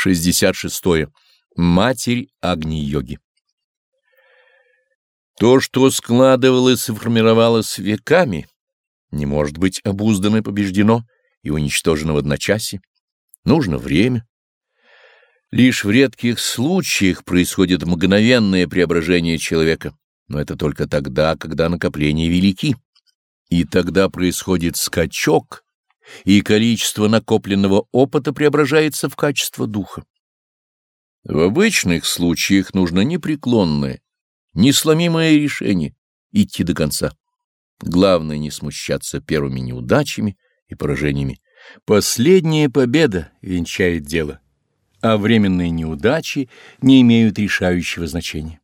66. -е. Матерь Агни-йоги То, что складывалось и формировалось веками, не может быть обуздано и побеждено и уничтожено в одночасье. Нужно время. Лишь в редких случаях происходит мгновенное преображение человека, но это только тогда, когда накопления велики. И тогда происходит скачок, и количество накопленного опыта преображается в качество духа. В обычных случаях нужно непреклонное, несломимое решение идти до конца. Главное не смущаться первыми неудачами и поражениями. Последняя победа венчает дело, а временные неудачи не имеют решающего значения.